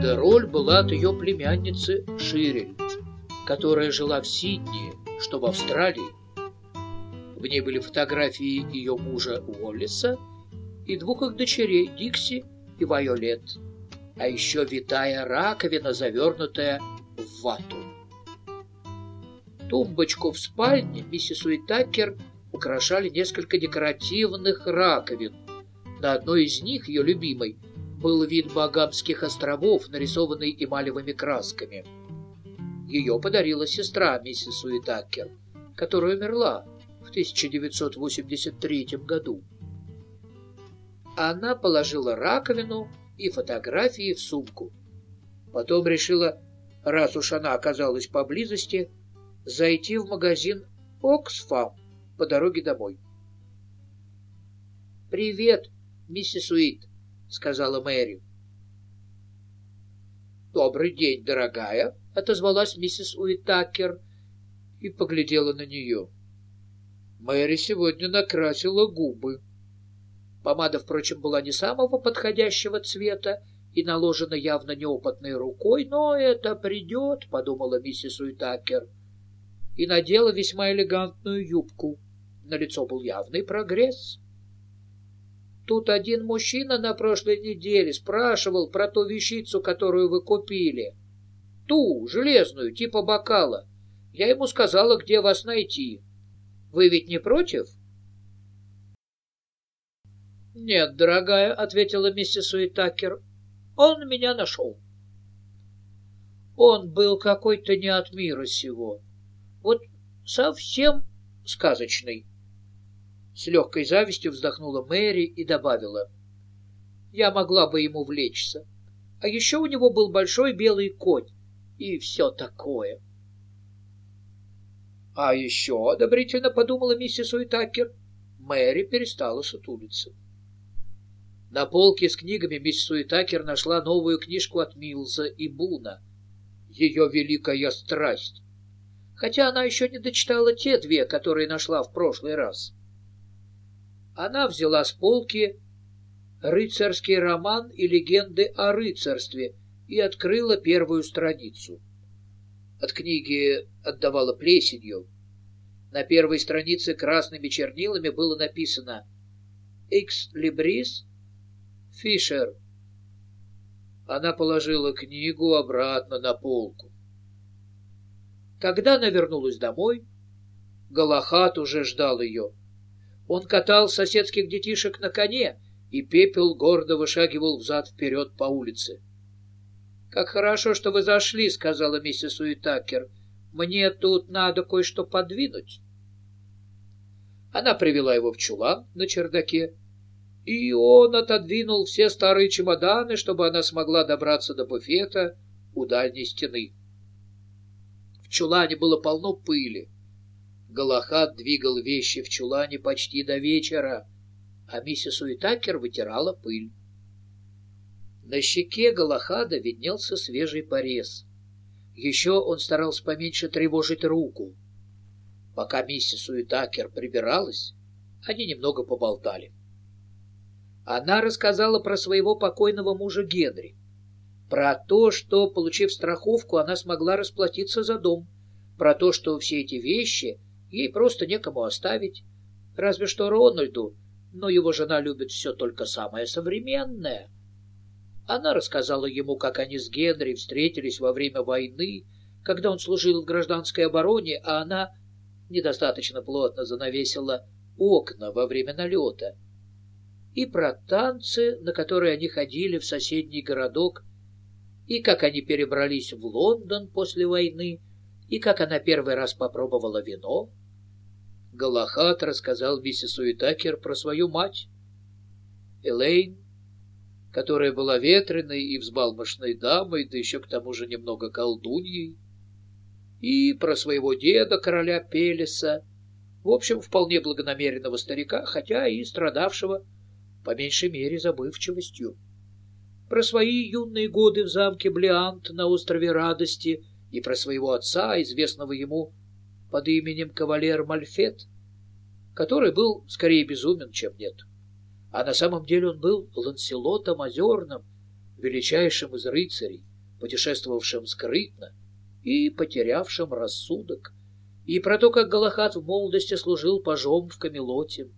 Дероль была от ее племянницы Ширель, которая жила в Сиднее, что в Австралии. В ней были фотографии ее мужа Уоллиса и двух их дочерей Дикси и Вайолет, а еще витая раковина, завернутая в вату. Тумбочку в спальне миссис Уитакер украшали несколько декоративных раковин. На одной из них, ее любимой, был вид Багамских островов, нарисованный эмалевыми красками. Ее подарила сестра миссис Уитакер, которая умерла в 1983 году. Она положила раковину и фотографии в сумку. Потом решила, раз уж она оказалась поблизости, зайти в магазин «Оксфам» по дороге домой. «Привет, миссис Уит», — сказала Мэри. «Добрый день, дорогая», — отозвалась миссис Уитакер и поглядела на нее. Мэри сегодня накрасила губы. Помада, впрочем, была не самого подходящего цвета и наложена явно неопытной рукой, но это придет, — подумала миссис Уитакер, и надела весьма элегантную юбку. На лицо был явный прогресс. Тут один мужчина на прошлой неделе спрашивал про ту вещицу, которую вы купили. Ту, железную, типа бокала. Я ему сказала, где вас найти. Вы ведь не против? «Нет, дорогая», — ответила миссис Уитакер, — «он меня нашел». Он был какой-то не от мира сего. Вот совсем сказочный. С легкой завистью вздохнула Мэри и добавила. Я могла бы ему влечься. А еще у него был большой белый конь и все такое. А еще, одобрительно подумала миссис Уитакер, Мэри перестала сутулиться. На полке с книгами мисс Суетакер нашла новую книжку от Милза и Буна «Ее великая страсть», хотя она еще не дочитала те две, которые нашла в прошлый раз. Она взяла с полки рыцарский роман и легенды о рыцарстве и открыла первую страницу. От книги отдавала плесенью. На первой странице красными чернилами было написано «Экс либрис Фишер. Она положила книгу обратно на полку. Когда она вернулась домой, Галахат уже ждал ее. Он катал соседских детишек на коне, и пепел гордо вышагивал взад-вперед по улице. — Как хорошо, что вы зашли, — сказала миссис Уитакер. — Мне тут надо кое-что подвинуть. Она привела его в чулан на чердаке и он отодвинул все старые чемоданы, чтобы она смогла добраться до буфета у дальней стены. В чулане было полно пыли. Галахад двигал вещи в чулане почти до вечера, а миссис Уитакер вытирала пыль. На щеке Галахада виднелся свежий порез. Еще он старался поменьше тревожить руку. Пока миссис Уитакер прибиралась, они немного поболтали. Она рассказала про своего покойного мужа Генри, про то, что, получив страховку, она смогла расплатиться за дом, про то, что все эти вещи ей просто некому оставить, разве что Рональду, но его жена любит все только самое современное. Она рассказала ему, как они с Генри встретились во время войны, когда он служил в гражданской обороне, а она недостаточно плотно занавесила окна во время налета и про танцы, на которые они ходили в соседний городок, и как они перебрались в Лондон после войны, и как она первый раз попробовала вино. Галахат рассказал миссис Уитакер про свою мать, Элейн, которая была ветреной и взбалмошной дамой, да еще к тому же немного колдуньей, и про своего деда, короля Пелеса, в общем, вполне благонамеренного старика, хотя и страдавшего по меньшей мере забывчивостью. Про свои юные годы в замке Блиант на острове Радости и про своего отца, известного ему под именем кавалер Мальфет, который был скорее безумен, чем нет. А на самом деле он был Ланселотом Озерным, величайшим из рыцарей, путешествовавшем скрытно и потерявшем рассудок, и про то, как Галахад в молодости служил пажом в Камелоте,